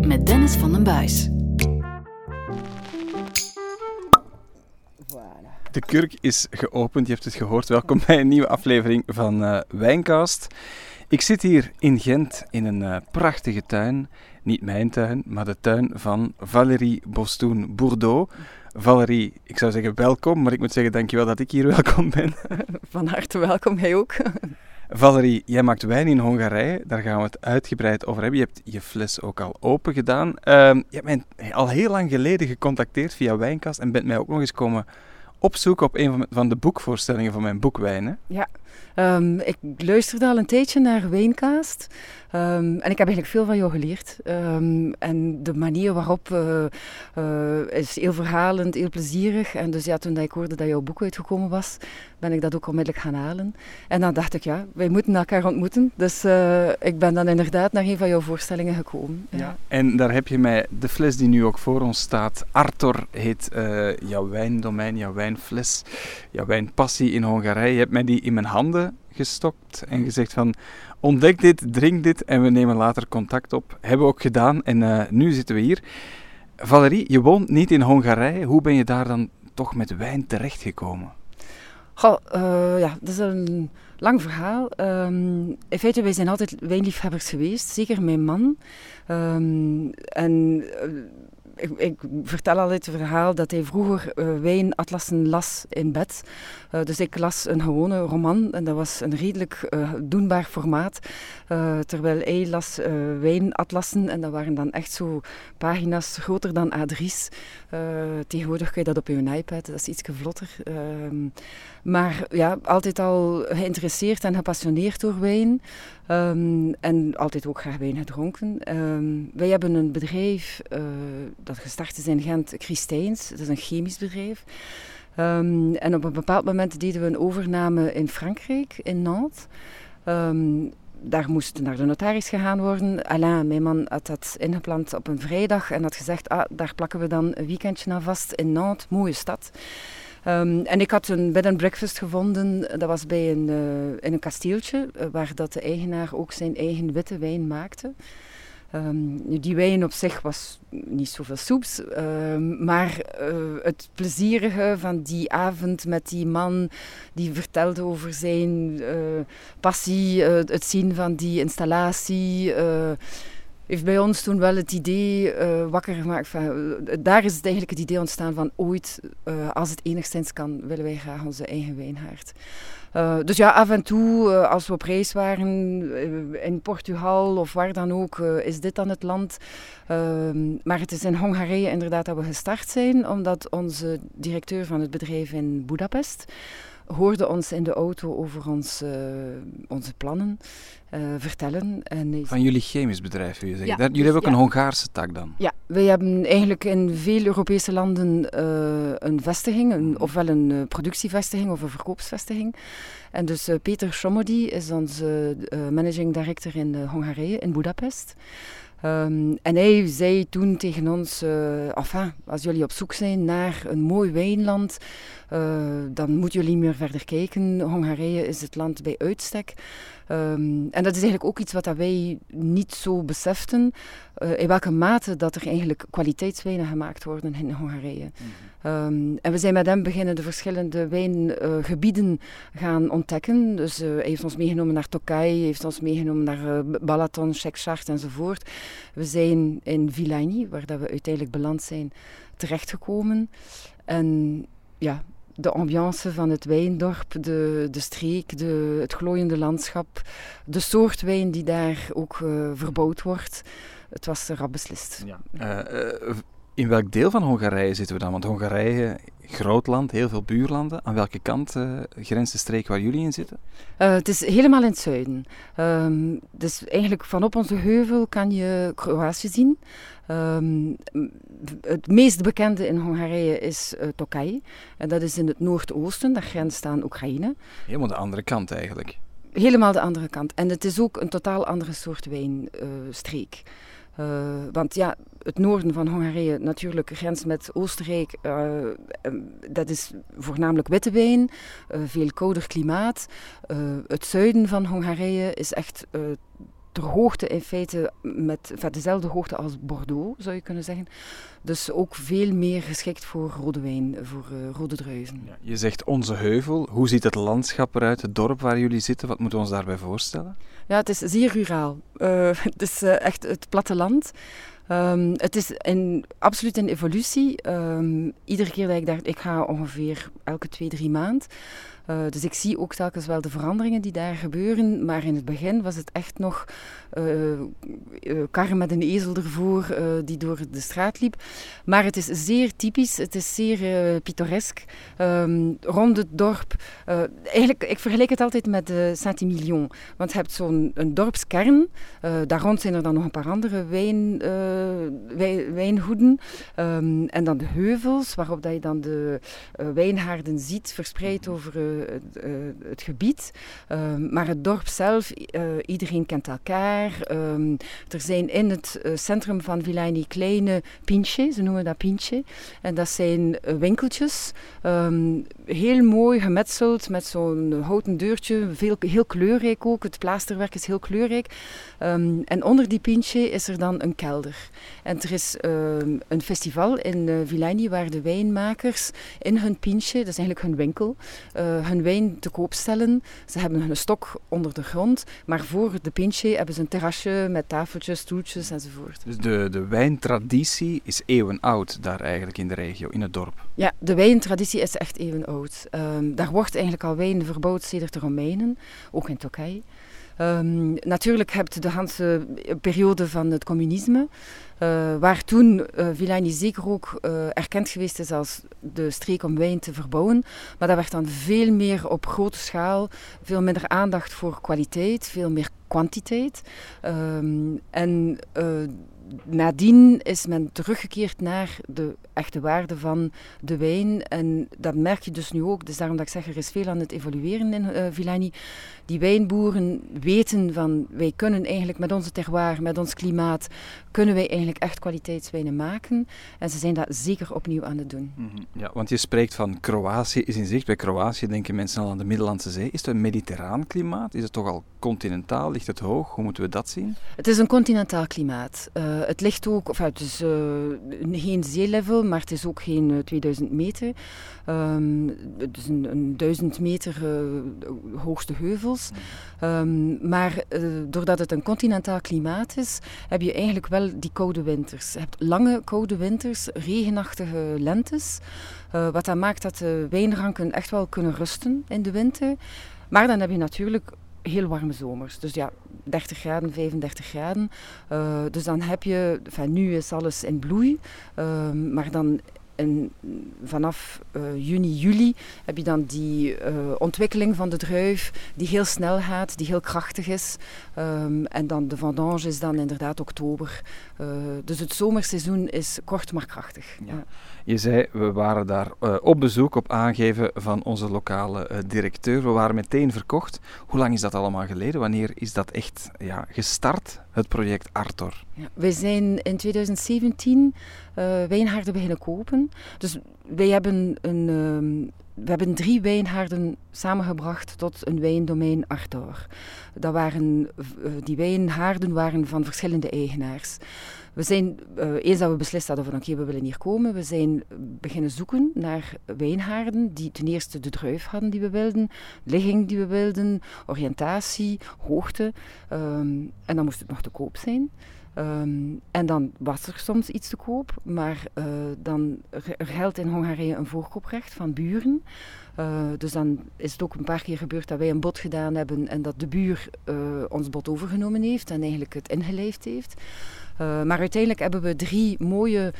Met Dennis van den Buis. De kurk is geopend, je hebt het gehoord. Welkom bij een nieuwe aflevering van uh, Wijncast. Ik zit hier in Gent in een uh, prachtige tuin. Niet mijn tuin, maar de tuin van Valérie Bostoen Bourdeau. Valerie, ik zou zeggen welkom, maar ik moet zeggen dankjewel dat ik hier welkom ben. Van harte welkom, jij ook. Valerie, jij maakt wijn in Hongarije, daar gaan we het uitgebreid over hebben. Je hebt je fles ook al open gedaan. Uh, je hebt mij al heel lang geleden gecontacteerd via Wijnkast en bent mij ook nog eens komen opzoeken op een van de boekvoorstellingen van mijn boek Wijnen. Ja, um, ik luisterde al een tijdje naar Wijncast. Um, en ik heb eigenlijk veel van jou geleerd. Um, en de manier waarop uh, uh, is heel verhalend, heel plezierig. En dus ja, toen ik hoorde dat jouw boek uitgekomen was, ben ik dat ook onmiddellijk gaan halen. En dan dacht ik, ja, wij moeten elkaar ontmoeten. Dus uh, ik ben dan inderdaad naar een van jouw voorstellingen gekomen. Ja. En daar heb je mij de fles die nu ook voor ons staat. Arthur heet jouw wijndomein, jouw wijnfles, jouw wijnpassie in Hongarije. Je hebt mij die in mijn gestopt en gezegd van ontdek dit, drink dit en we nemen later contact op. Hebben we ook gedaan en uh, nu zitten we hier. Valerie, je woont niet in Hongarije. Hoe ben je daar dan toch met wijn terechtgekomen? Goh, uh, ja, dat is een lang verhaal. Um, in feite, wij zijn altijd wijnliefhebbers geweest, zeker mijn man. Um, en uh, ik, vertel altijd het verhaal dat hij vroeger uh, wijnatlassen las in bed. Uh, dus ik las een gewone roman en dat was een redelijk uh, doenbaar formaat. terwijl hij las wijnatlassen en dat waren dan echt zo pagina's groter dan A3's. tegenwoordig kun je dat op je iPad, dat is iets vlotter. Ehm, maar ja, altijd al geïnteresseerd en gepassioneerd door wijn. Um, en altijd ook graag wijn gedronken. Um, wij hebben een bedrijf uh, dat gestart is in Gent, Christijns. Dat is een chemisch bedrijf. Um, en op een bepaald moment deden we een overname in Frankrijk, in Nantes. daar moest naar de notaris gegaan worden. Alain, mijn man, had dat ingepland op een vrijdag en had gezegd, ah, daar plakken we dan een weekendje aan vast in Nantes, mooie stad. Um, en ik had een bed and breakfast gevonden, dat was bij een, uh, in een kasteeltje, uh, waar dat de eigenaar ook zijn eigen witte wijn maakte. Um, die wijn op zich was niet zoveel soeps, um, maar het plezierige van die avond met die man die vertelde over zijn passie, het zien van die installatie heeft bij ons toen wel het idee uh, wakker gemaakt. Uh, daar is het eigenlijk het idee ontstaan van ooit, uh, als het enigszins kan, willen wij graag onze eigen wijnhaard. dus ja, af en toe, als we op reis waren in Portugal of waar dan ook, is dit dan het land. Ehm, maar het is in Hongarije inderdaad dat we gestart zijn, omdat onze directeur van het bedrijf in Budapest hoorde ons in de auto over ons, onze plannen vertellen. En Van jullie chemisch bedrijf, wil je zeggen? Ja, jullie dus, hebben ook een Hongaarse tak dan? Ja, wij hebben eigenlijk in veel Europese landen uh, een vestiging, een, ofwel een productievestiging of een verkoopsvestiging. En dus Peter Schomodi is onze managing director in Hongarije, in Budapest. Um, en hij zei toen tegen ons, uh, enfin, als jullie op zoek zijn naar een mooi wijnland, uh, dan moeten jullie meer verder kijken. Hongarije is het land bij uitstek. Um, en dat is eigenlijk ook iets wat wij niet zo beseften, uh, in welke mate dat er eigenlijk kwaliteitswijnen gemaakt worden in Hongarije. Mm -hmm. um, en we zijn met hem beginnen de verschillende wijngebieden uh, gaan ontdekken. Dus uh, hij heeft ons meegenomen naar Tokaj, heeft ons meegenomen naar Balaton, Sheksart enzovoort. We zijn in Vilaini, waar dat we uiteindelijk beland zijn, terechtgekomen. En ja, de ambiance van het wijndorp, de, de streek, de, het glooiende landschap, de soort wijn die daar ook uh, verbouwd wordt. Het was rap beslist. Ja. Uh, uh, in welk deel van Hongarije zitten we dan? Want Hongarije, groot land, heel veel buurlanden. Aan welke kant uh, grenst de streek waar jullie in zitten? Uh, het is helemaal in het zuiden. Um, dus eigenlijk vanop onze heuvel kan je Kroatië zien. Um, het meest bekende in Hongarije is uh, Tokaj. En dat is in het noordoosten, dat grenst aan Oekraïne. Helemaal de andere kant eigenlijk. Helemaal de andere kant. En het is ook een totaal andere soort wijnstreek. Uh, want ja, het noorden van Hongarije natuurlijk grenst met Oostenrijk. Uh, dat is voornamelijk witte wijn, uh, veel kouder klimaat. het zuiden van Hongarije is echt ter hoogte in feite met enfin, dezelfde hoogte als Bordeaux, zou je kunnen zeggen. Dus ook veel meer geschikt voor rode wijn, voor uh, rode druiven. Ja, je zegt onze heuvel. Hoe ziet het landschap eruit, het dorp waar jullie zitten? Wat moeten we ons daarbij voorstellen? Ja, het is zeer ruraal. Uh, het is uh, echt het platteland. Um, het is in, absoluut een evolutie. Um, iedere keer dat ik daar... Ik ga ongeveer elke twee, drie maanden. Uh, dus ik zie ook telkens wel de veranderingen die daar gebeuren. Maar in het begin was het echt nog uh, uh, kar met een ezel ervoor die door de straat liep. Maar het is zeer typisch, het is zeer pittoresk. Um, rond het dorp, eigenlijk, ik vergelijk het altijd met Saint-Emilion. Want je hebt zo'n dorpskern. daar rond zijn er dan nog een paar andere wijn, wij, wijnhoeden. Um, en dan de heuvels, waarop dat je dan de wijnhaarden ziet verspreid over het, uh, het, gebied. Um, maar het dorp zelf, uh, iedereen kent elkaar. Um, er zijn in het uh, centrum van Vilaini kleine pinche, ze noemen dat pinche. En dat zijn winkeltjes, um, heel mooi gemetseld met zo'n houten deurtje, veel, heel kleurrijk ook. Het plaasterwerk is heel kleurrijk. en onder die pinche is er dan een kelder. En er is een festival in uh, waar de wijnmakers in hun pinche, dat is eigenlijk hun winkel, hun wijn te koop stellen. Ze hebben hun stok onder de grond, maar voor de pintje hebben ze een terrasje met tafeltjes, stoeltjes enzovoort. Dus de, de wijntraditie is eeuwenoud daar eigenlijk in de regio, in het dorp? Ja, de wijntraditie is echt eeuwenoud. Um, daar wordt eigenlijk al wijn verbouwd sinds de Romeinen, ook in Turkije. Um, natuurlijk heb je de hele periode van het communisme, uh, waar toen uh, zeker ook uh, erkend geweest is als de streek om wijn te verbouwen. Maar dat werd dan veel meer op grote schaal, veel minder aandacht voor kwaliteit, veel meer kwantiteit. Um, en nadien is men teruggekeerd naar de echte waarde van de wijn. En dat merk je dus nu ook. Dus daarom dat ik zeg, er is veel aan het evolueren in uh, Villani. Die wijnboeren weten van, wij kunnen eigenlijk met onze terroir, met ons klimaat, kunnen wij eigenlijk echt kwaliteitswijnen maken. En ze zijn dat zeker opnieuw aan het doen. Mm -hmm. Ja, want je spreekt van Kroatië is in zicht. Bij Kroatië denken mensen al aan de Middellandse Zee. Is het een mediterraan klimaat? Is het toch al continentaal? Ligt het hoog? Hoe moeten we dat zien? Het is een continentaal klimaat. Uh, het ligt ook, of het is uh, geen zeelevel, maar het is ook geen uh, 2000 meter. Um, het is een, een 1000 meter hoogste heuvels. Um, maar doordat het een continentaal klimaat is, heb je eigenlijk wel die koude winters. Je hebt lange koude winters, regenachtige lentes. wat dan maakt dat de wijnranken echt wel kunnen rusten in de winter. Maar dan heb je natuurlijk heel warme zomers. Dus ja, 30 graden, 35 graden. Uh, dus dan heb je, enfin, nu is alles in bloei, uh, maar dan vanaf uh, juni, juli heb je dan die uh, ontwikkeling van de druif die heel snel gaat, die heel krachtig is. Um, en dan de vendange is dan inderdaad oktober. Uh, dus het zomerseizoen is kort maar krachtig. Ja. Ja. Je zei, we waren daar op bezoek op aangeven van onze lokale directeur. We waren meteen verkocht. Hoe lang is dat allemaal geleden? Wanneer is dat echt ja, gestart, het project Arthur? Ja, wij zijn in 2017 wijnhaarden beginnen kopen. Dus wij hebben, een, uh, we hebben drie wijnhaarden samengebracht tot een wijndomein Arthur. Dat waren, uh, die wijnhaarden waren van verschillende eigenaars. We zijn, uh, eens dat we beslist hadden van oké, we willen hier komen, we zijn beginnen zoeken naar wijnhaarden die ten eerste de druif hadden die we wilden, ligging die we wilden, oriëntatie, hoogte. Um, en dan moest het nog te koop zijn. Um, en dan was er soms iets te koop, maar uh, dan geldt in Hongarije een voorkooprecht van buren. Uh, dus dan is het ook een paar keer gebeurd dat wij een bod gedaan hebben en dat de buur uh, ons bod overgenomen heeft en eigenlijk het ingeleefd heeft. maar uiteindelijk hebben we drie mooie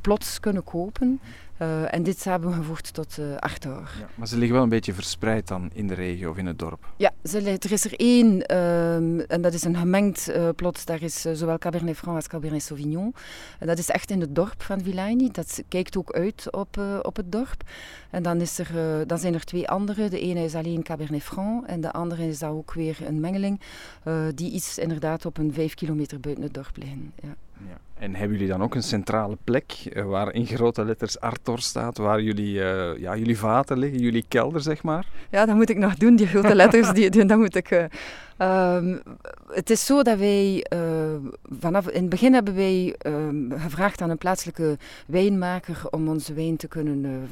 plots kunnen kopen. Uh, en dit samengevoegd tot uh, acht jaar. Ja, maar ze liggen wel een beetje verspreid dan in de regio of in het dorp? Ja, ze, er is er één, um, en dat is een gemengd uh, plot. Daar is zowel Cabernet Franc als Cabernet Sauvignon. En dat is echt in het dorp van Villaini. Dat kijkt ook uit op, op het dorp. En dan, is er, dan zijn er twee andere. De ene is alleen Cabernet Franc en de andere is daar ook weer een mengeling. die iets inderdaad op een vijf kilometer buiten het dorp liggen. Ja. Ja. En hebben jullie dan ook een centrale plek uh, waar in grote letters Arthur staat, waar jullie, uh, ja, jullie vaten liggen, jullie kelder zeg maar? Ja, dat moet ik nog doen, die grote letters, die, die, dat moet ik uh, Ehm, het is zo dat wij vanaf in het begin hebben wij uh, gevraagd aan een plaatselijke wijnmaker om onze wijn te kunnen,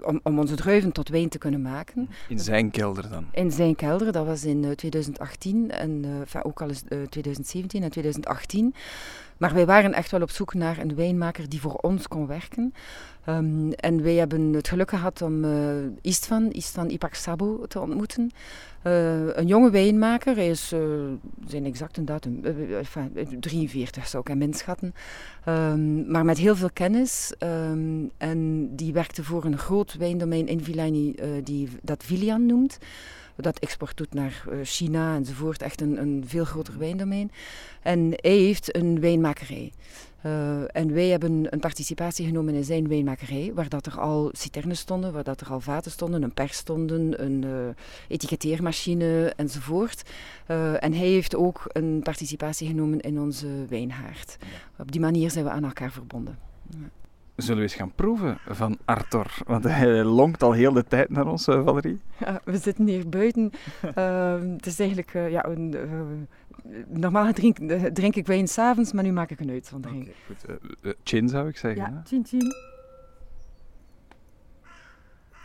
om, om, onze druiven tot wijn te kunnen maken. In zijn kelder dan? In zijn kelder, dat was in 2018 en ook al eens 2017 en 2018. Maar wij waren echt wel op zoek naar een wijnmaker die voor ons kon werken. Um, en wij hebben het geluk gehad om uh, Istvan, Istvan Ipak Sabo, te ontmoeten. Uh, een jonge wijnmaker, hij is uh, zijn exacte datum, enfin, 43 zou ik hem inschatten. Um, maar met heel veel kennis. Um, en die werkte voor een groot wijndomein in Villani, die dat Vilian noemt dat export doet naar China enzovoort. Echt een, een veel groter wijndomein. En hij heeft een wijnmakerij. Uh, en wij hebben een participatie genomen in zijn wijnmakerij, waar dat er al citernes stonden, waar dat er al vaten stonden, een pers stonden, een uh, etiketteermachine enzovoort. Uh, en hij heeft ook een participatie genomen in onze wijnhaard. Op die manier zijn we aan elkaar verbonden. Ja. Zullen we eens gaan proeven van Arthur? Want hij longt al heel de tijd naar ons, Valerie. Ja, we zitten hier buiten. Ehm, het is eigenlijk ja, een normaal drink, drink ik wijn s'avonds, maar nu maak ik een uitzondering. Okay, goed. Chin zou ik zeggen. Ja, chin chin.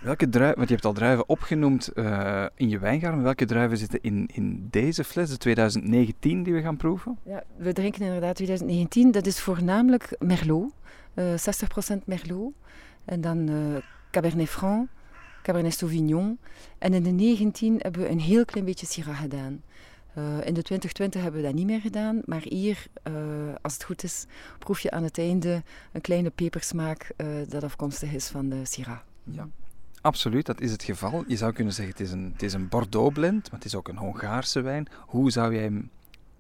Welke druiven, want je hebt al druiven opgenoemd uh, in je wijngaard, welke druiven zitten in, in deze fles, de 2019 die we gaan proeven? Ja, we drinken inderdaad 2019. Dat is voornamelijk Merlot, uh, 60% Merlot. En dan Cabernet Franc, Cabernet Sauvignon. En in de 19 hebben we een heel klein beetje Syrah gedaan. Uh, in de 2020 hebben we dat niet meer gedaan, maar hier, uh, als het goed is, proef je aan het einde een kleine pepersmaak uh, dat afkomstig is van de Syrah. Ja. Absoluut, dat is het geval. Je zou kunnen zeggen, het is een, het is een Bordeaux-blend, maar het is ook een Hongaarse wijn. Hoe zou jij hem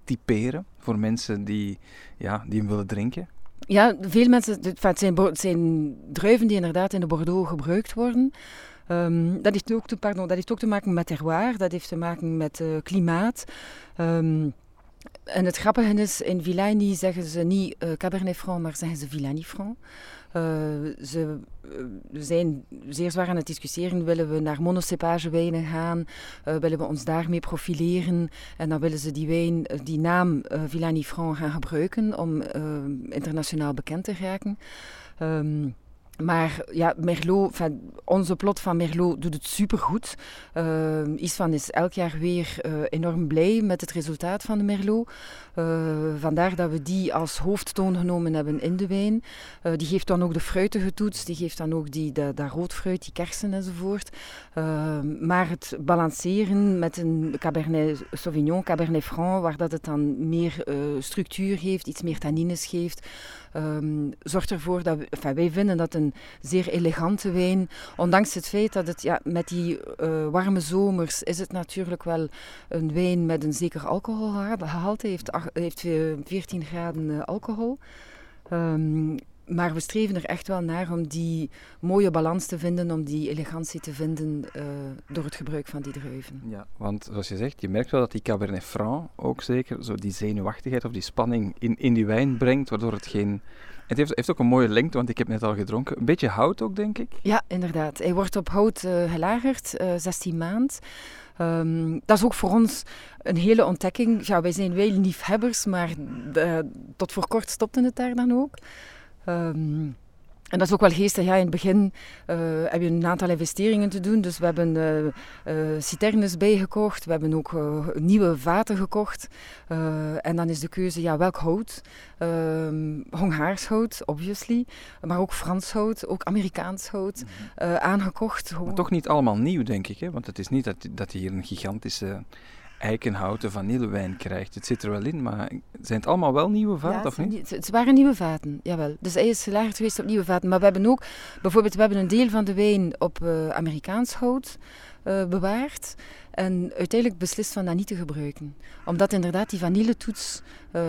typeren voor mensen die, ja, die hem willen drinken? Ja, veel mensen, het zijn, druiven die inderdaad in de Bordeaux gebruikt worden. Um, dat, heeft ook te, pardon, dat heeft ook te maken met terroir, dat heeft te maken met uh, klimaat. Um, en het grappige is, in Villani zeggen ze niet uh, Cabernet Franc, maar zeggen ze Villani Franc. Uh, ze zijn zeer zwaar aan het discussiëren. Willen we naar monocepage wijnen gaan? Uh, willen we ons daarmee profileren? En dan willen ze die wijn, die naam Villani Franc gaan gebruiken om internationaal bekend te raken. Um, maar ja, Merlot, enfin, onze plot van Merlot doet het supergoed. Uh, Isvan is elk jaar weer uh, enorm blij met het resultaat van de Merlot. Uh, vandaar dat we die als hoofdtoon genomen hebben in de wijn. Uh, die geeft dan ook de fruitige toets, die geeft dan ook die, dat, roodfruit, die kersen enzovoort. maar het balanceren met een Cabernet Sauvignon, Cabernet Franc, waar dat het dan meer structuur geeft, iets meer tannines geeft, um, zorgt ervoor dat we, wij vinden dat een zeer elegante wijn. Ondanks het feit dat het ja, met die uh, warme zomers is het natuurlijk wel een wijn met een zeker alcoholgehalte. heeft, heeft 14 graden uh, alcohol. Um, maar we streven er echt wel naar om die mooie balans te vinden, om die elegantie te vinden uh, door het gebruik van die druiven. Ja, want zoals je zegt, je merkt wel dat die Cabernet Franc ook zeker zo die zenuwachtigheid of die spanning in, in die wijn brengt, waardoor het geen... Het heeft, heeft ook een mooie lengte, want ik heb net al gedronken. Een beetje hout ook, denk ik? Ja, inderdaad. Hij wordt op hout uh, gelagerd, uh, 16 maand. Um, dat is ook voor ons een hele ontdekking. Ja, wij zijn wel liefhebbers, maar de, tot voor kort stopte het daar dan ook. Um, en dat is ook wel geestig. Ja, in het begin uh, heb je een aantal investeringen te doen. Dus we hebben uh, uh, citernes bijgekocht. We hebben ook nieuwe vaten gekocht. en dan is de keuze, ja, welk hout? Ehm, Hongaars hout, obviously. Maar ook Frans hout, ook Amerikaans hout -hmm. aangekocht. Maar toch niet allemaal nieuw, denk ik. Hè? Want het is niet dat, dat hier een gigantische eikenhouten vanillewijn krijgt. Het zit er wel in, maar zijn het allemaal wel nieuwe vaten, ja, of niet? Het, waren nieuwe vaten, jawel. Dus hij is gelagerd geweest op nieuwe vaten. Maar we hebben ook, bijvoorbeeld, we hebben een deel van de wijn op uh, Amerikaans hout uh, bewaard. En uiteindelijk beslist van dat niet te gebruiken. Omdat inderdaad die vanilletoets uh,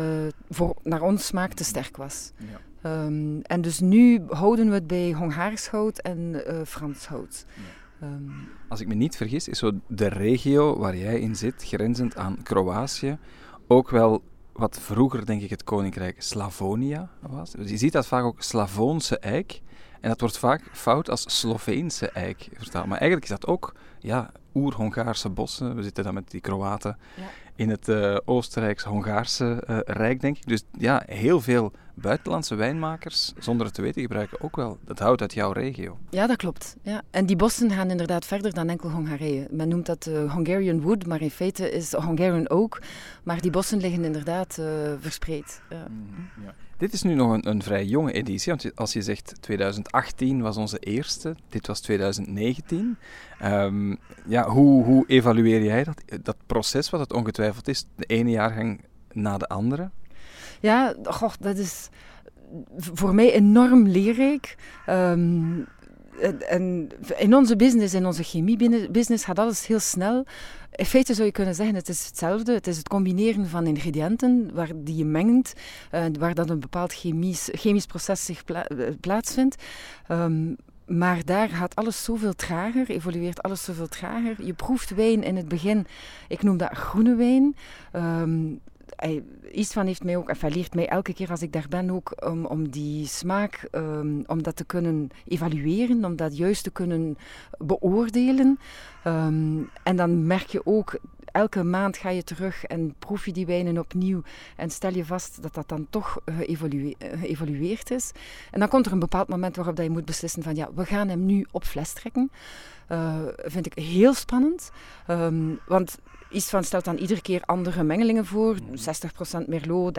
voor, naar ons smaak te sterk was. Ja. Um, en dus nu houden we het bij Hongaars hout en Frans hout. Ja. Um, Als ik me niet vergis, is zo de regio waar jij in zit, grenzend aan Kroatië, ook wel wat vroeger, denk ik, het koninkrijk Slavonia was. Dus je ziet dat vaak ook Slavoonse eik. En dat wordt vaak fout als Sloveense eik vertaald. Maar eigenlijk is dat ook ja, oer-Hongaarse bossen. We zitten dan met die Kroaten Ja. In het uh, Oostenrijks-Hongaarse uh, Rijk, denk ik. Dus ja, heel veel buitenlandse wijnmakers, zonder het te weten, gebruiken ook wel het hout uit jouw regio. Ja, dat klopt. Ja. En die bossen gaan inderdaad verder dan enkel Hongarije. Men noemt dat uh, Hungarian wood, maar in feite is Hungarian oak. Maar die bossen liggen inderdaad verspreid. Ja. Mm, ja. Dit is nu nog een, een, vrij jonge editie, want als je zegt 2018 was onze eerste, dit was 2019. Um, ja, hoe, hoe evalueer jij dat, dat proces, wat het ongetwijfeld is, de ene jaargang na de andere? Ja, goh, dat is voor mij enorm leerrijk. Um, en in onze business, in onze chemiebusiness, gaat alles heel snel. In feite zou je kunnen zeggen, het is hetzelfde. Het is het combineren van ingrediënten waar die je mengt, uh, waar dat een bepaald chemisch, chemisch proces zich pla plaatsvindt. Um, maar daar gaat alles zoveel trager, evolueert alles zoveel trager. Je proeft wijn in het begin, ik noem dat groene wijn. Um, hij, Istvan heeft mij ook, enfin, leert mij elke keer als ik daar ben ook om, die smaak, um, om dat te kunnen evalueren, om dat juist te kunnen beoordelen. Um, en dan merk je ook, elke maand ga je terug en proef je die wijnen opnieuw en stel je vast dat dat dan toch geëvalueerd is. En dan komt er een bepaald moment waarop dat je moet beslissen van ja, we gaan hem nu op fles trekken. Uh, vind ik heel spannend, um, want Istvan stelt dan iedere keer andere mengelingen voor. 60% Merlot,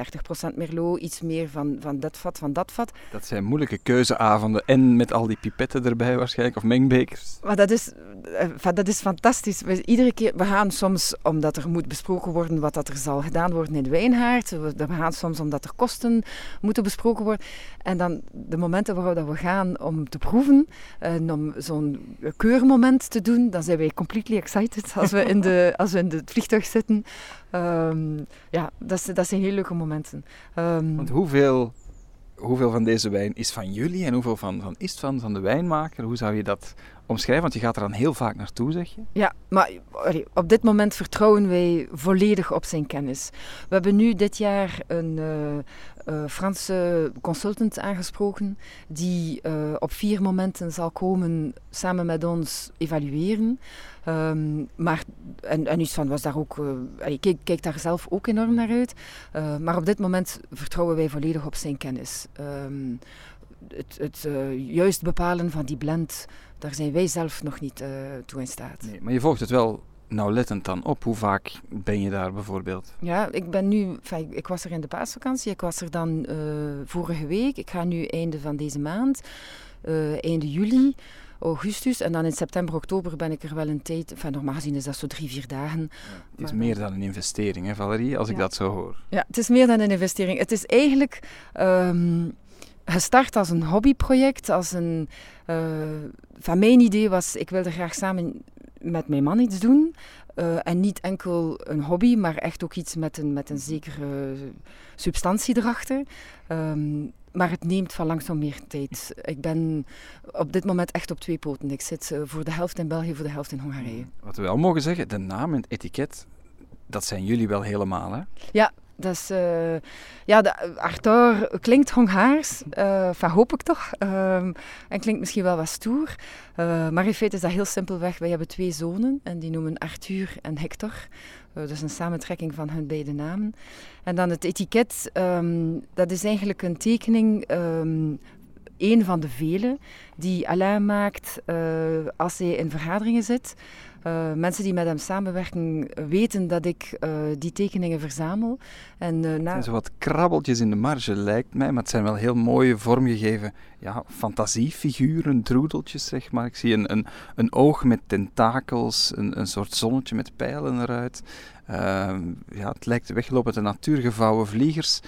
30% Merlot, iets meer van, van dat vat, van dat vat. Dat zijn moeilijke keuzeavonden en met al die pipetten erbij waarschijnlijk, of mengbekers. Maar dat is, dat is fantastisch. We, iedere keer, we gaan soms omdat er moet besproken worden wat dat er zal gedaan worden in de wijnhaard. We, we gaan soms omdat er kosten moeten besproken worden. En dan de momenten waarop dat we gaan om te proeven en om zo'n keurmoment te doen, dan zijn wij completely excited als we in de, als we in de het vliegtuig zitten. Um, ja, dat, dat, zijn heel leuke momenten. Um, Want hoeveel, hoeveel van deze wijn is van jullie en hoeveel van, van is van, van de wijnmaker? Hoe zou je dat omschrijven? Want je gaat er dan heel vaak naartoe, zeg je? Ja, maar op dit moment vertrouwen wij volledig op zijn kennis. We hebben nu dit jaar een uh, uh, Franse consultant aangesproken die uh, op vier momenten zal komen samen met ons evalueren. Um, maar, en, en van was daar ook, ik keek, keek, daar zelf ook enorm naar uit. maar op dit moment vertrouwen wij volledig op zijn kennis. Um, het, het juist bepalen van die blend, daar zijn wij zelf nog niet toe in staat. Nee, maar je volgt het wel nauwlettend dan op. Hoe vaak ben je daar bijvoorbeeld? Ja, ik ben nu, enfin, ik was er in de paasvakantie, ik was er dan uh, vorige week. Ik ga nu einde van deze maand, einde juli augustus. En dan in september, oktober ben ik er wel een tijd. Enfin, normaal gezien is dat zo drie, vier dagen. Ja, het is maar meer dan een investering, hè, Valerie, als ja. ik dat zo hoor. Ja, het is meer dan een investering. Het is eigenlijk. Um, gestart als een hobbyproject, als een... Uh, van mijn idee was, ik wilde graag samen met mijn man iets doen. Uh, en niet enkel een hobby, maar echt ook iets met een, met een zekere substantie erachter. Um, maar het neemt van langzaam meer tijd. Ik ben op dit moment echt op twee poten. Ik zit uh, voor de helft in België, voor de helft in Hongarije. Wat we wel mogen zeggen, de naam en het etiket, dat zijn jullie wel helemaal, hè? Ja, dat is, uh, ja, Arthur klinkt Hongaars, uh, van hoop ik toch. Uh, en klinkt misschien wel wat stoer. Uh, maar in feite is dat heel simpelweg. Wij hebben twee zonen en die noemen Arthur en Hector. is een samentrekking van hun beide namen. En dan het etiket, um, dat is eigenlijk een tekening um, een van de vele die Alain maakt uh, als hij in vergaderingen zit. Uh, mensen die met hem samenwerken weten dat ik uh, die tekeningen verzamel. En. Het zijn zo wat krabbeltjes in de marge, lijkt mij, maar het zijn wel heel mooie vormgegeven ja, fantasiefiguren, droedeltjes, zeg maar. Ik zie een, een, een oog met tentakels, een, een soort zonnetje met pijlen eruit. ja, het lijkt weggelopen de natuurgevouwen vliegers.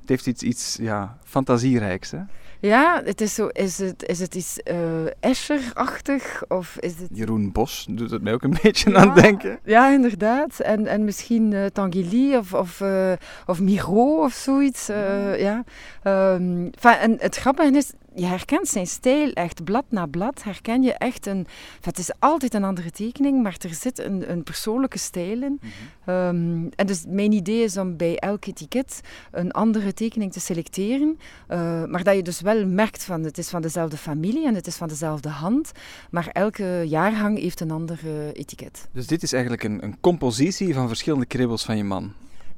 Het heeft iets, iets ja, fantasierijks, hè? Ja, het is zo. Is het, is het iets uh, Escher-achtig? Of is het... Jeroen Bos doet het mij ook een beetje ja, aan denken. Ja, inderdaad. En, en misschien uh, Tanguy of, of, uh, of Miro of zoiets. ja. Um, en het grappige is, je herkent zijn stijl echt blad na blad. Herken je echt een. Het is altijd een andere tekening, maar er zit een, een persoonlijke stijl in. Ehm, en dus mijn idee is om bij elk etiket een andere tekening te selecteren. eh, maar dat je dus wel merkt van het is van dezelfde familie en het is van dezelfde hand. Maar elke jaargang heeft een ander eh, etiket. Dus dit is eigenlijk een, een compositie van verschillende kribbels van je man.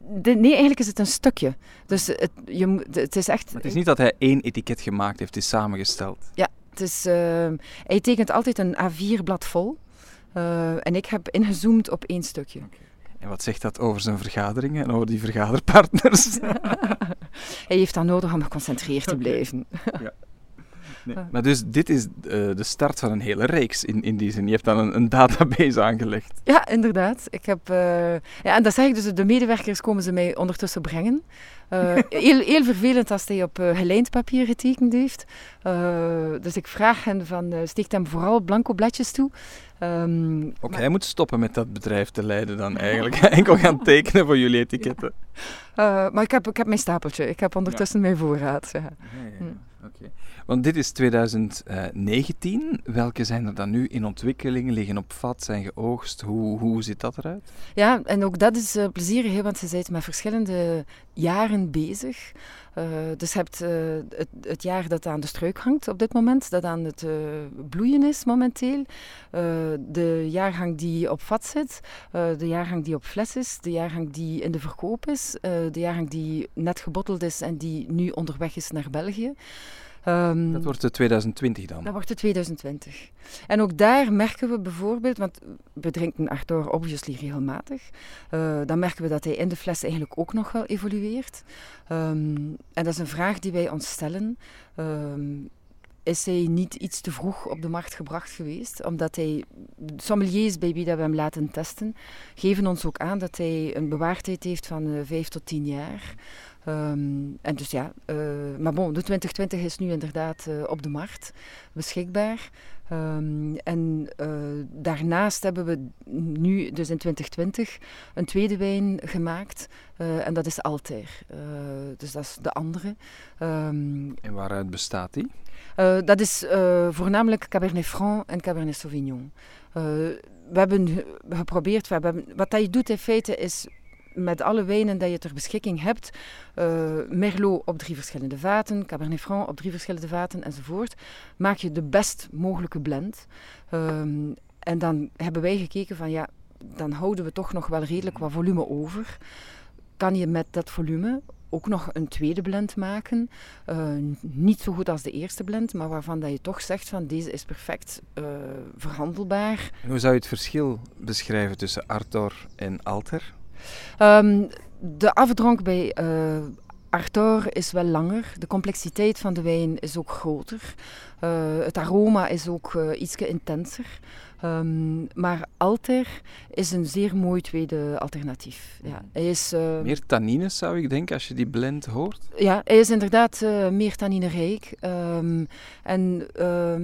De- nee, eigenlijk is het een stukje. Dus het, je, het is echt. Maar het is niet dat hij één etiket gemaakt heeft, het is samengesteld. Het is, eh, hij tekent altijd een A4-blad vol. Eh, en ik heb ingezoomd op één stukje. En wat zegt dat over zijn vergaderingen en over die vergaderpartners? hij heeft dan nodig om geconcentreerd te blijven. Nee. Maar dus dit is eh, de start van een hele reeks in, in die zin. Je hebt dan een, een database aangelegd. Ja, inderdaad. Ik heb, eh, ja, en dat zeg ik dus, de medewerkers komen ze mij ondertussen brengen. Eh, heel, heel vervelend als hij op gelijnd papier getekend heeft. Dus ik vraag hen van, steek hem vooral blanco bladjes toe. Um, Ook maar... hij moet stoppen met dat bedrijf te leiden dan eigenlijk. Enkel gaan tekenen voor jullie etiketten. Ja. Maar ik heb, ik heb mijn stapeltje. Ik heb ondertussen ja. mijn voorraad. Ja. Ja. Okay. Want dit is 2019. Welke zijn er dan nu in ontwikkeling, liggen op vat, zijn geoogst? Hoe, hoe ziet dat eruit? Ja, en ook dat is uh, plezierig, hè, want ze zijn met verschillende jaren bezig. Uh, dus je hebt uh, het, het, jaar dat aan de struik hangt op dit moment, dat aan het bloeien is momenteel. de jaargang die op vat zit, de jaargang die op fles is, de jaargang die in de verkoop is, de jaargang die net gebotteld is en die nu onderweg is naar België. Um, dat wordt de 2020 dan? Dat wordt de 2020. En ook daar merken we bijvoorbeeld, want we drinken Arthur obviously regelmatig, uh, dan merken we dat hij in de fles eigenlijk ook nog wel evolueert. Um, en dat is een vraag die wij ons stellen. Um, is hij niet iets te vroeg op de markt gebracht geweest. Omdat hij, sommeliers bij wie dat we hem laten testen, geven ons ook aan dat hij een bewaardheid heeft van uh, 5 tot 10 jaar. Um, en dus ja, uh, maar bon, de 2020 is nu inderdaad uh, op de markt beschikbaar. Um, en uh, daarnaast hebben we nu, dus in 2020, een tweede wijn gemaakt. en dat is Altair. dus dat is de andere. Um, en waaruit bestaat die? Dat is voornamelijk Cabernet Franc en Cabernet Sauvignon. We hebben geprobeerd, we hebben, wat dat je doet in feite is met alle wijnen die je ter beschikking hebt, Merlot op drie verschillende vaten, Cabernet Franc op drie verschillende vaten enzovoort, maak je de best mogelijke blend. Um, en dan hebben wij gekeken van ja, dan houden we toch nog wel redelijk wat volume over. Kan je met dat volume ook nog een tweede blend maken. Uh, niet zo goed als de eerste blend, maar waarvan dat je toch zegt van deze is perfect uh, verhandelbaar. Hoe zou je het verschil beschrijven tussen Arthur en Alter? Um, de afdronk bij uh, Arthur is wel langer. De complexiteit van de wijn is ook groter. Uh, het aroma is ook uh, iets intenser. Um, maar Alter is een zeer mooi tweede alternatief. Ja, hij is, uh, meer tannines zou ik denken als je die blend hoort. Ja, hij is inderdaad uh, meer tanninerijk um, en uh,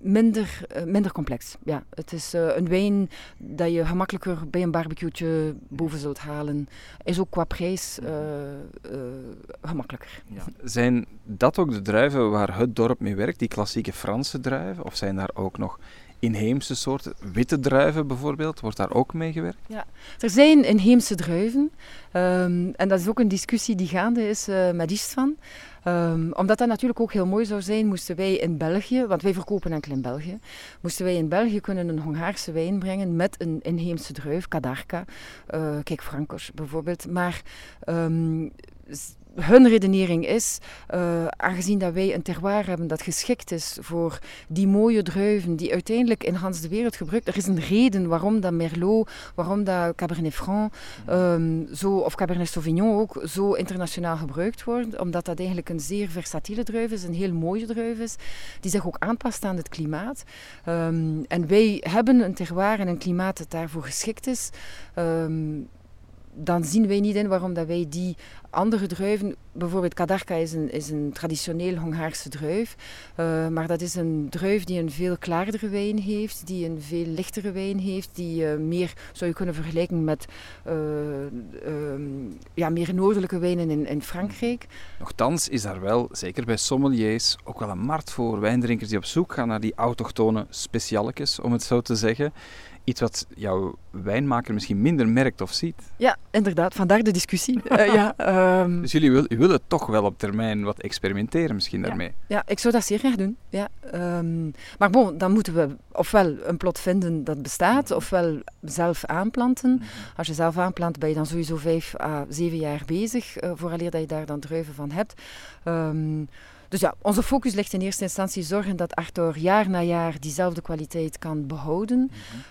minder, minder complex. Ja, het is een wijn dat je gemakkelijker bij een barbecue boven zult halen. Is ook qua prijs gemakkelijker. Ja. Zijn dat ook de druiven waar het dorp mee werkt, die klassieke Franse druiven? Of zijn daar ook nog inheemse soorten, witte druiven bijvoorbeeld, wordt daar ook mee gewerkt? Ja, er zijn inheemse druiven um, en dat is ook een discussie die gaande is uh, met Istvan. Um, omdat dat natuurlijk ook heel mooi zou zijn, moesten wij in België, want wij verkopen enkel in België, moesten wij in België kunnen een Hongaarse wijn brengen met een inheemse druif, Kadarka, uh, kijk Frankos bijvoorbeeld. Maar um, hun redenering is, uh, aangezien dat wij een terroir hebben dat geschikt is voor die mooie druiven die uiteindelijk in Hans de wereld gebruikt, er is een reden waarom dat Merlot, waarom dat Cabernet Franc um, zo, of Cabernet Sauvignon ook zo internationaal gebruikt wordt, omdat dat eigenlijk een zeer versatiele druif is, een heel mooie druif is, die zich ook aanpast aan het klimaat. Um, en wij hebben een terroir en een klimaat dat daarvoor geschikt is. Um, dan zien wij niet in waarom dat wij die andere druiven, bijvoorbeeld Kadarka is een, is een traditioneel Hongaarse druif, uh, maar dat is een druif die een veel klaardere wijn heeft, die een veel lichtere wijn heeft, die uh, meer zou je kunnen vergelijken met uh, ja, meer noordelijke wijnen in, in Frankrijk. Nochtans is daar wel, zeker bij sommeliers, ook wel een markt voor wijndrinkers die op zoek gaan naar die autochtone specialekes, om het zo te zeggen iets wat jouw wijnmaker misschien minder merkt of ziet. Ja, inderdaad. Vandaar de discussie. uh, ja, um... Dus jullie wil, willen toch wel op termijn wat experimenteren misschien daarmee? Ja, ik zou dat zeer graag doen. Ja, um, maar bon, dan moeten we ofwel een plot vinden dat bestaat, ofwel zelf aanplanten. Mhm. Als je zelf aanplant, ben je dan sowieso vijf à zeven jaar bezig, uh, vooraleer dat je daar dan druiven van hebt. Um, dus ja, onze focus ligt in eerste instantie zorgen dat Arthur jaar na jaar diezelfde kwaliteit kan behouden.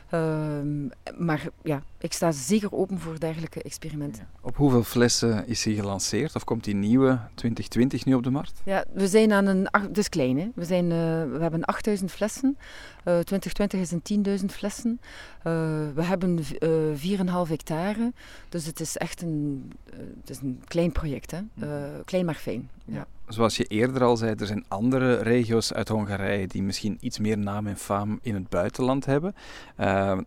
Mhm. uh, maar ja, ik sta zeker open voor dergelijke experimenten. Op hoeveel flessen is hij gelanceerd? Of komt die nieuwe 2020 nu op de markt? Ja, we zijn aan een... Dus klein, hè. We, zijn, uh, we hebben 8000 flessen. Uh, 2020 is een 10.000 flessen. Uh, we hebben 4,5 hectare. Dus het is echt een, het is een klein project. Hè. Mhm. klein maar fijn. Ja. Zoals je eerder al zei, er zijn andere regio's uit Hongarije die misschien iets meer naam en faam in het buitenland hebben.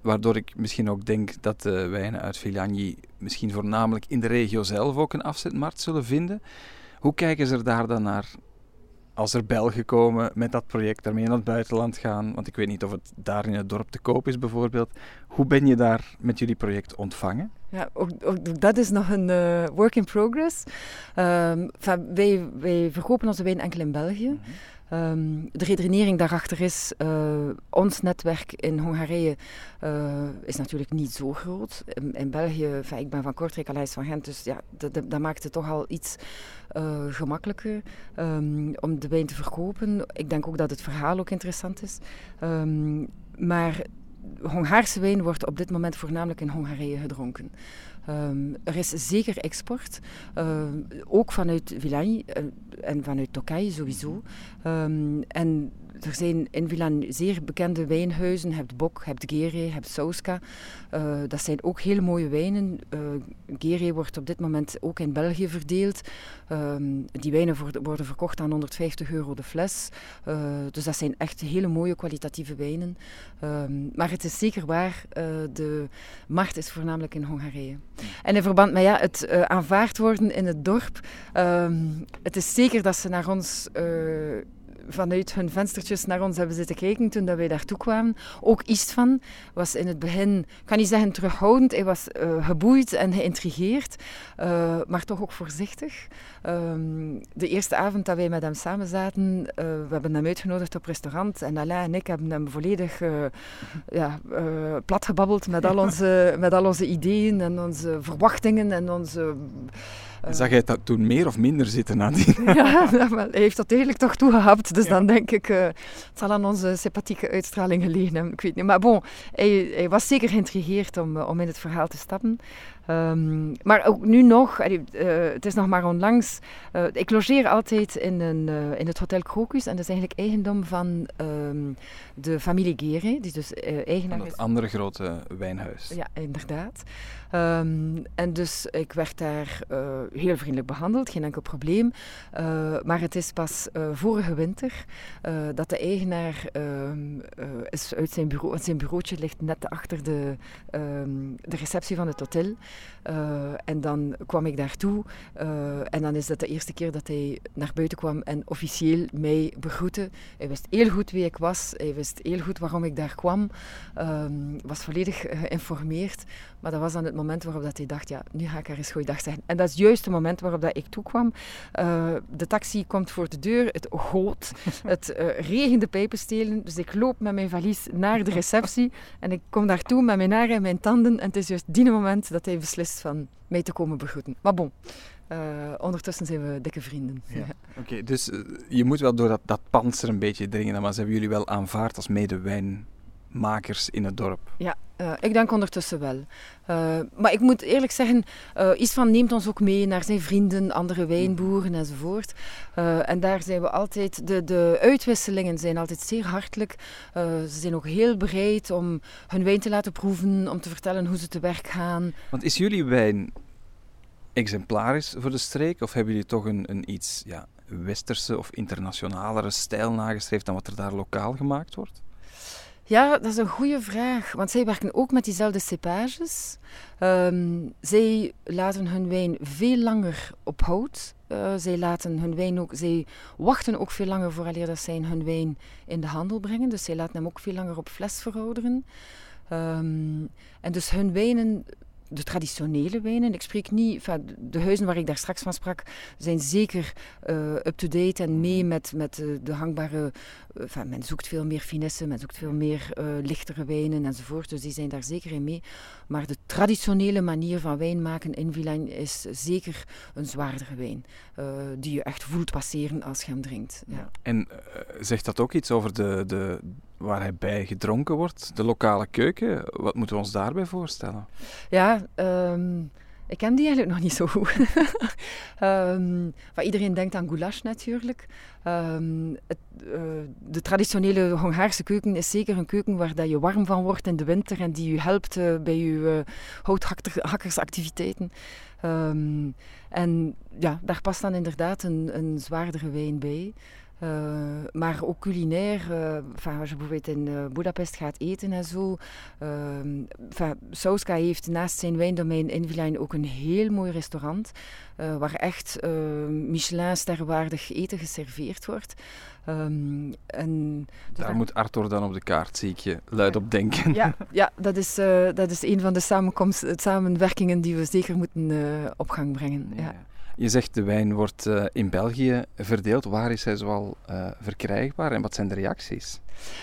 waardoor ik misschien ook denk dat de wijnen uit Viljandi misschien voornamelijk in de regio zelf ook een afzetmarkt zullen vinden. Hoe kijken ze er daar dan naar als er Belgen komen met dat project, daarmee naar het buitenland gaan? Want ik weet niet of het daar in het dorp te koop is bijvoorbeeld. Hoe ben je daar met jullie project ontvangen? Ja, ook, ook dat is nog een uh, work in progress. Um, wij, wij verkopen onze wijn enkel in België. Mm -hmm. Um, de redenering daarachter is, uh, ons netwerk in Hongarije uh, is natuurlijk niet zo groot. In, in België, ik ben van Kortrijk, Aleis van Gent, dus ja, dat, dat maakt het toch al iets uh, gemakkelijker um, om de wijn te verkopen. Ik denk ook dat het verhaal ook interessant is. Um, maar Hongaarse wijn wordt op dit moment voornamelijk in Hongarije gedronken. Um, er is zeker export, uh, ook vanuit Vilani uh, en vanuit Tokai sowieso. Um, en er zijn in Vilan zeer bekende wijnhuizen. Je hebt Bok, je hebt Gere, je hebt Sauska. Uh, dat zijn ook hele mooie wijnen. Uh, Gere wordt op dit moment ook in België verdeeld. Um, die wijnen worden verkocht aan 150 euro de fles. Uh, dus dat zijn echt hele mooie kwalitatieve wijnen. Um, maar het is zeker waar, de markt is voornamelijk in Hongarije. En in verband met ja, het aanvaard worden in het dorp, um, het is zeker dat ze naar ons vanuit hun venstertjes naar ons hebben zitten kijken toen dat wij daartoe kwamen. Ook Istvan was in het begin, ik kan niet zeggen terughoudend, hij was uh, geboeid en geïntrigeerd, uh, maar toch ook voorzichtig. Um, de eerste avond dat wij met hem samen zaten, uh, we hebben hem uitgenodigd op restaurant en Alain en ik hebben hem volledig ja, platgebabbeld met al, onze, met al onze ideeën en onze verwachtingen en onze uh, Zag jij dat toen meer of minder zitten nadien? ja, hij heeft dat eigenlijk toch toegehapt. Dus ja. dan denk ik, uh, het zal aan onze sympathieke uitstraling gelegen hebben. Ik weet niet. Maar bon, hij, hij was zeker geïntrigeerd om, uh, om in het verhaal te stappen. Um, maar ook nu nog, uh, het is nog maar onlangs. Uh, ik logeer altijd in, een, uh, in het Hotel Crocus en dat is eigenlijk eigendom van um, de familie Gere, die dus eigenaar van het andere grote wijnhuis. Ja, inderdaad. Um, en dus ik werd daar heel vriendelijk behandeld, geen enkel probleem. maar het is pas vorige winter dat de eigenaar is uit zijn bureau, zijn bureautje ligt net achter de, de receptie van het hotel. En dan kwam ik daartoe en dan is dat de eerste keer dat hij naar buiten kwam en officieel mij begroette. Hij wist heel goed wie ik was, hij wist heel goed waarom ik daar kwam, was volledig geïnformeerd. Maar dat was dan het moment waarop dat hij dacht, ja, nu ga ik haar eens goeiedag zeggen. En dat is juist het moment waarop dat ik toekwam. Uh, de taxi komt voor de deur, het goot, het regende pijpenstelen. Dus ik loop met mijn valies naar de receptie en ik kom daartoe met mijn haren en mijn tanden. En het is juist die moment dat hij beslist van mij te komen begroeten. Maar bon, uh, ondertussen zijn we dikke vrienden. Ja. Oké, okay, dus uh, je moet wel door dat, dat panzer een beetje dringen, maar ze hebben jullie wel aanvaard als medewijnmakers in het dorp. Ja, uh, ik denk ondertussen wel. Uh, maar ik moet eerlijk zeggen, uh, Istvan neemt ons ook mee naar zijn vrienden, andere wijnboeren enzovoort. en daar zijn we altijd, de, de uitwisselingen zijn altijd zeer hartelijk. ze zijn ook heel bereid om hun wijn te laten proeven, om te vertellen hoe ze te werk gaan. Want is jullie wijn exemplarisch voor de streek? Of hebben jullie toch een, een iets ja, westerse of internationalere stijl nagestreefd dan wat er daar lokaal gemaakt wordt? Ja, dat is een goede vraag. Want zij werken ook met diezelfde cepages. Um, zij laten hun wijn veel langer op hout. Uh, zij laten hun wijn ook, zij wachten ook veel langer vooraleer dat zij hun wijn in de handel brengen. Dus zij laten hem ook veel langer op fles verouderen. Um, en dus hun wijnen de traditionele wijnen. Ik spreek niet, de huizen waar ik daar straks van sprak, zijn zeker uh, up-to-date en mee met, met uh, de hangbare. Uh, men zoekt veel meer finesse, men zoekt veel meer lichtere wijnen enzovoort. Dus die zijn daar zeker in mee. Maar de traditionele manier van wijn maken in Vilaine is zeker een zwaardere wijn. die je echt voelt passeren als je hem drinkt. Ja. En zegt dat ook iets over de, de, waar hij bij gedronken wordt, de lokale keuken. Wat moeten we ons daarbij voorstellen? Ja, um, ik ken die eigenlijk nog niet zo goed. um, iedereen denkt aan goulash natuurlijk. Um, het, uh, de traditionele Hongaarse keuken is zeker een keuken waar dat je warm van wordt in de winter en die je helpt uh, bij je uh, houthakkersactiviteiten. en ja, daar past dan inderdaad een, een zwaardere wijn bij. Uh, maar ook culinair, uh, enfin, als je bijvoorbeeld in uh, Budapest gaat eten en zo. Enfin, Sauska heeft naast zijn wijndomein in Vilain ook een heel mooi restaurant. waar echt Michelin-sterwaardig eten geserveerd wordt. Um, en dus Daar moet Arthur dan op de kaart, zie ik je luid op denken. Ja, ja dat, is, dat is een van de samenkomst, samenwerkingen die we zeker moeten op gang brengen. ja. ja. Je zegt de wijn wordt uh, in België verdeeld. Waar is hij zoal uh, verkrijgbaar en wat zijn de reacties?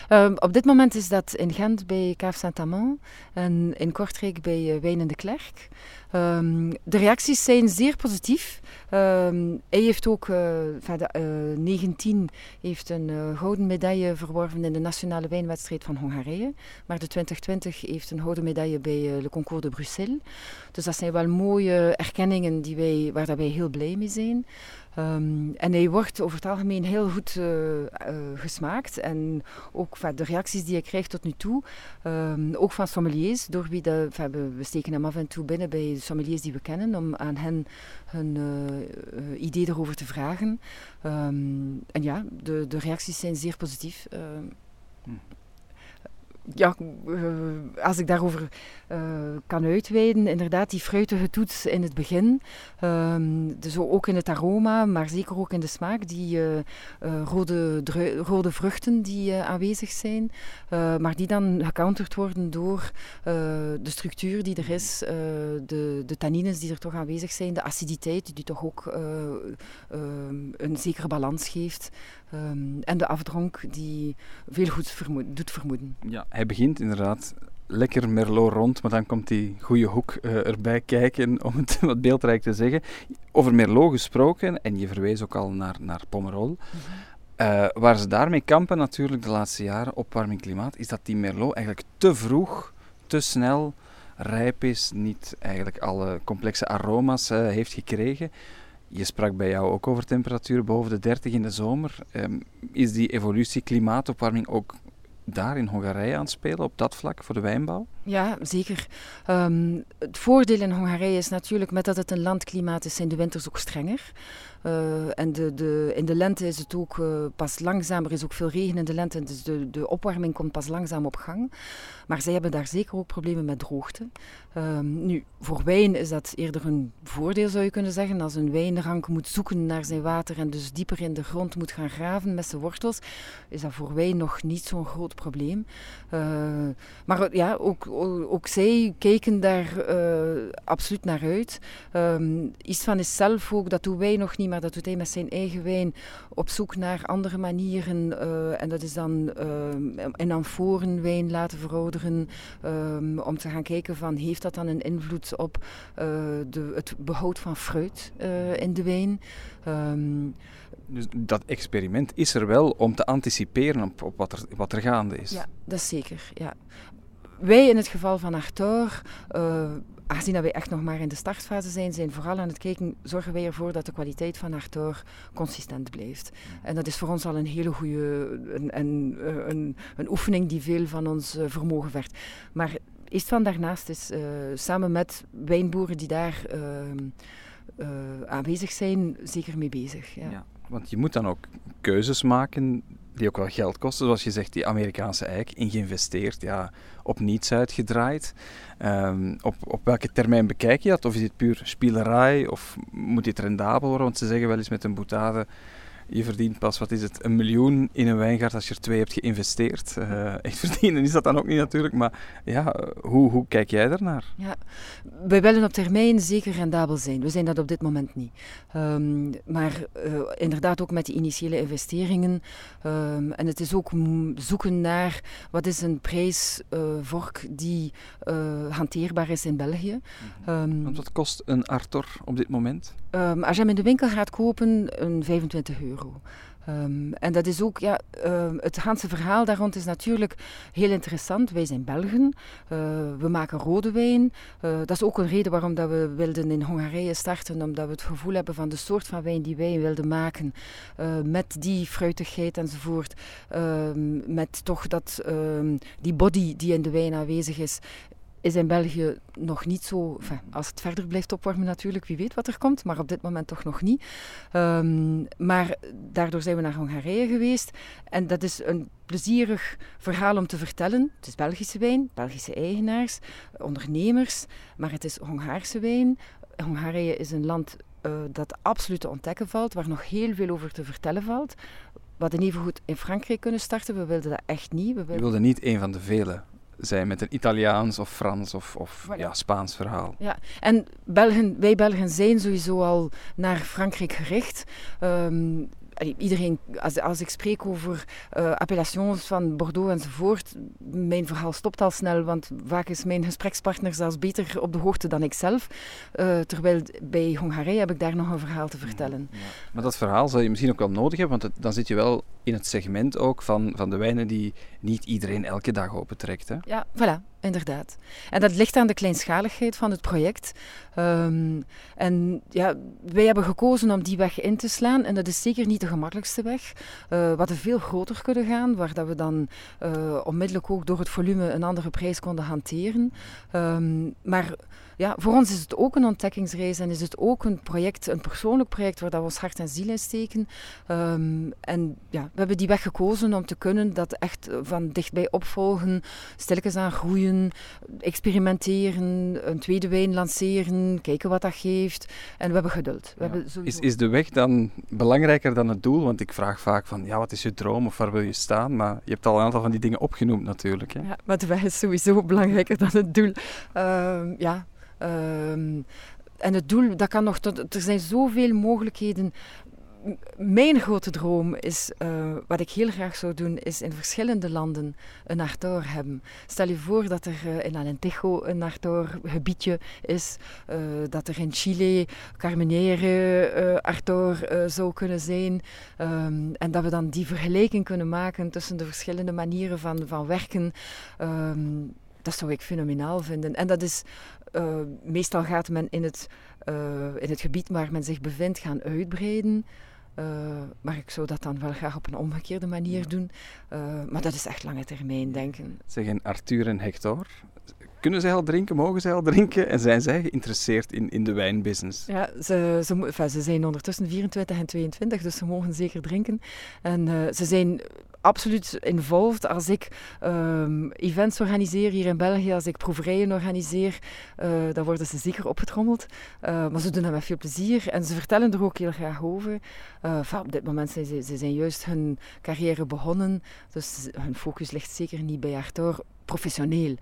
Um, op dit moment is dat in Gent bij Cave Saint-Amand en in Kortrijk bij uh, Wijn in de Klerk. Um, de reacties zijn zeer positief. Um, hij heeft ook, uh, de, uh, 19 heeft een gouden medaille verworven in de nationale wijnwedstrijd van Hongarije. Maar de 2020 heeft een gouden medaille bij Le Concours de Bruxelles. Dus dat zijn wel mooie erkenningen die wij, waar wij heel blij mee zijn. Um, en hij wordt over het algemeen heel goed uh, uh, gesmaakt. En ook de reacties die hij krijgt tot nu toe, um, ook van sommeliers, door wie we, we steken hem af en toe binnen bij sommeliers die we kennen, om aan hen hun uh, idee erover te vragen. Um, en ja, de, de reacties zijn zeer positief. Hm ja, uh, als ik daarover uh, kan uitweiden, inderdaad, die fruitige toets in het begin, dus ook in het aroma, maar zeker ook in de smaak, die uh, rode, rode vruchten die aanwezig zijn, maar die dan gecounterd worden door de structuur die er is, de, de tannines die er toch aanwezig zijn, de aciditeit die toch ook een zekere balans geeft. Um, en de afdronk die veel goed vermoed, doet vermoeden. Ja, hij begint inderdaad lekker Merlot rond, maar dan komt die goede hoek uh, erbij kijken, om het wat beeldrijk te zeggen. Over Merlot gesproken, en je verwees ook al naar, naar Pomerol. Mm -hmm. uh, waar ze daarmee kampen natuurlijk de laatste jaren, opwarming klimaat, is dat die Merlot eigenlijk te vroeg, te snel rijp is, niet eigenlijk alle complexe aroma's uh, heeft gekregen. Je sprak bij jou ook over temperaturen boven de 30 in de zomer. Um, is die evolutie klimaatopwarming ook daar in Hongarije aan het spelen op dat vlak voor de wijnbouw? Ja, zeker. Um, het voordeel in Hongarije is natuurlijk, met dat het een landklimaat is, zijn de winters ook strenger. Uh, en de, de, in de lente is het ook uh, pas langzamer, er is ook veel regen in de lente, dus de, de opwarming komt pas langzaam op gang. Maar zij hebben daar zeker ook problemen met droogte. Um, nu, voor wijn is dat eerder een voordeel, zou je kunnen zeggen. Als een wijnrank moet zoeken naar zijn water en dus dieper in de grond moet gaan graven met zijn wortels, is dat voor wijn nog niet zo'n groot probleem. Uh, maar ja, ook, ook zij kijken daar absoluut naar uit. Um, Istvan is zelf ook, dat doen wij nog niet, maar dat doet hij met zijn eigen wijn, op zoek naar andere manieren. Uh, en dat is dan uh, in amforen wijn laten verouderen, um, om te gaan kijken van, heeft dat dan een invloed op uh, de, het behoud van fruit in de wijn? Um, dus dat experiment is er wel om te anticiperen op, op wat, er, wat er gaande is. Ja, dat is zeker. Ja. Wij in het geval van Arthur aangezien dat wij echt nog maar in de startfase zijn, zijn vooral aan het kijken, zorgen wij ervoor dat de kwaliteit van haar tour consistent blijft. En dat is voor ons al een hele goede een, een, een, een oefening die veel van ons uh, vermogen vergt. Maar van daarnaast is uh, samen met wijnboeren die daar uh, aanwezig zijn, zeker mee bezig. Ja. ja. want je moet dan ook keuzes maken die ook wel geld kosten. Zoals je zegt, die Amerikaanse eik, in geïnvesteerd, ja, op niets uitgedraaid. Um, op, op welke termijn bekijk je dat? Of is dit puur spielerij? Of moet dit rendabel worden? Want ze zeggen wel eens met een boetade je verdient pas, wat is het, een miljoen in een wijngaard als je er twee hebt geïnvesteerd. Uh, echt verdienen is dat dan ook niet natuurlijk, maar ja, hoe, hoe kijk jij daarnaar? Ja, wij willen op termijn zeker rendabel zijn. We zijn dat op dit moment niet. Um, maar uh, inderdaad ook met die initiële investeringen. Um, en het is ook zoeken naar wat is een prijsvork uh, die hanteerbaar is in België. Um, wat kost een Arthur op dit moment? als je hem in de winkel gaat kopen, een 25 euro. Um, en dat is ook, ja, uh, het ganse verhaal daar rond is natuurlijk heel interessant. Wij zijn Belgen, uh, we maken rode wijn. Uh, dat is ook een reden waarom dat we wilden in Hongarije starten, omdat we het gevoel hebben van de soort van wijn die wij wilden maken, uh, met die fruitigheid enzovoort, ehm, met toch dat, ehm, die body die in de wijn aanwezig is, is in België nog niet zo... Enfin, als het verder blijft opwarmen natuurlijk, wie weet wat er komt, maar op dit moment toch nog niet. Um, maar daardoor zijn we naar Hongarije geweest en dat is een plezierig verhaal om te vertellen. Het is Belgische wijn, Belgische eigenaars, ondernemers, maar het is Hongaarse wijn. Hongarije is een land uh, dat absoluut te ontdekken valt, waar nog heel veel over te vertellen valt. We hadden even goed in Frankrijk kunnen starten, we wilden dat echt niet. We wilden, wilden niet een van de vele zijn met een Italiaans of Frans of, of ja, Spaans verhaal. Ja, en Belgen, wij Belgen zijn sowieso al naar Frankrijk gericht. Um, iedereen, als, als ik spreek over uh, appellations van Bordeaux enzovoort, mijn verhaal stopt al snel, want vaak is mijn gesprekspartner zelfs beter op de hoogte dan ik zelf. Uh, terwijl bij Hongarije heb ik daar nog een verhaal te vertellen. Ja. Maar dat verhaal zou je misschien ook wel nodig hebben, want het, dan zit je wel in het segment ook van, van de wijnen die niet iedereen elke dag opentrekt. Hè? Ja, voilà inderdaad. En dat ligt aan de kleinschaligheid van het project. Um, en ja, wij hebben gekozen om die weg in te slaan. En dat is zeker niet de gemakkelijkste weg. Uh, we hadden veel groter kunnen gaan, waar dat we dan uh, onmiddellijk ook door het volume een andere prijs konden hanteren. Um, maar ja, voor ons is het ook een ontdekkingsreis en is het ook een project, een persoonlijk project waar dat we ons hart en ziel in steken. Um, en ja, we hebben die weg gekozen om te kunnen dat echt van dichtbij opvolgen, stilletjes aan groeien, experimenteren, een tweede wijn lanceren, kijken wat dat geeft. En we hebben geduld. We ja. hebben is, is de weg dan belangrijker dan het doel? Want ik vraag vaak van, ja, wat is je droom of waar wil je staan? Maar je hebt al een aantal van die dingen opgenoemd natuurlijk. Hè? Ja, maar de weg is sowieso belangrijker dan het doel. Uh, ja, Um, en het doel, dat kan nog tot, er zijn zoveel mogelijkheden. Mijn grote droom is, uh, wat ik heel graag zou doen, is in verschillende landen een Artor hebben. Stel je voor dat er uh, in Alentejo een Artor gebiedje is, uh, dat er in Chile Carmenere Artor zou kunnen zijn, um, en dat we dan die vergelijking kunnen maken tussen de verschillende manieren van, van werken. Um, dat zou ik fenomenaal vinden. En dat is uh, meestal gaat men in het, uh, in het gebied waar men zich bevindt gaan uitbreiden. Uh, maar ik zou dat dan wel graag op een omgekeerde manier ja. doen. maar dat is echt lange termijn denken. Zeggen Arthur en Hector, kunnen zij al drinken? Mogen zij al drinken? En zijn zij geïnteresseerd in, in de wijnbusiness? Ja, ze, ze, enfin, ze zijn ondertussen 24 en 22, dus ze mogen zeker drinken. En ze zijn absoluut involved. Als ik um, events organiseer hier in België, als ik proeverijen organiseer, uh, dan worden ze zeker opgetrommeld. Uh, maar ze doen dat met veel plezier en ze vertellen er ook heel graag over. Uh, op dit moment zijn ze, ze zijn juist hun carrière begonnen, dus hun focus ligt zeker niet bij Arthur professioneel.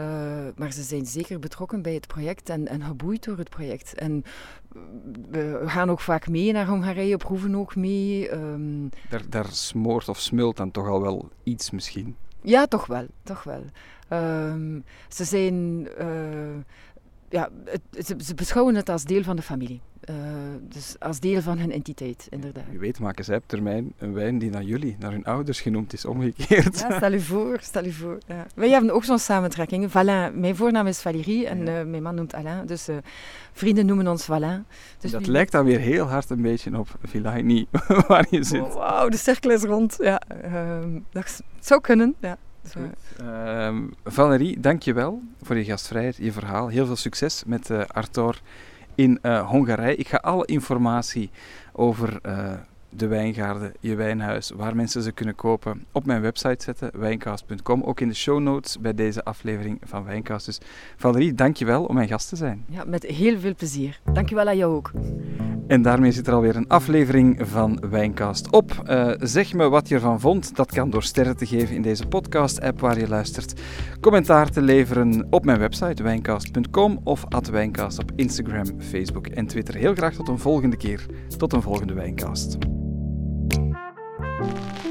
Uh, maar ze zijn zeker betrokken bij het project en, en geboeid door het project. En we gaan ook vaak mee naar Hongarije, proeven ook mee. Um... Daar, daar smoort of smult dan toch al wel iets misschien? Ja, toch wel. Toch wel. Um, ze zijn... Uh, ja, het, ze, ze beschouwen het als deel van de familie. Uh, dus als deel van hun entiteit, inderdaad. U weet maken ze op termijn een wijn die naar jullie, naar hun ouders genoemd is, omgekeerd. Ja, stel u voor, stel u voor. Ja. Wij hebben ook zo'n samentrekking. Valin, mijn voornaam is Valérie en ja. uh, mijn man noemt Alain, dus uh, vrienden noemen ons Valin. Dus dat wie... lijkt dan weer heel hard een beetje op Villaini, waar je zit. Oh, Wauw, de cirkel is rond. Ja, ehm, dat zou kunnen, ja. Uh, Valerie, dank je wel voor je gastvrijheid, je verhaal. Heel veel succes met uh, Arthur in uh, Hongarije. Ik ga alle informatie over uh, de wijngaarden, je wijnhuis, waar mensen ze kunnen kopen, op mijn website zetten, wijncast.com. Ook in de show notes bij deze aflevering van Wijncast. Dus Valerie, dankjewel om mijn gast te zijn. Ja, met heel veel plezier. Dankjewel aan jou ook. En daarmee zit er alweer een aflevering van Wijncast op. Uh, zeg me wat je ervan vond. Dat kan door sterren te geven in deze podcast-app waar je luistert. Commentaar te leveren op mijn website wijncast.com of at Wijncast op Instagram, Facebook en Twitter. Heel graag tot een volgende keer. Tot een volgende Wijncast. Thank you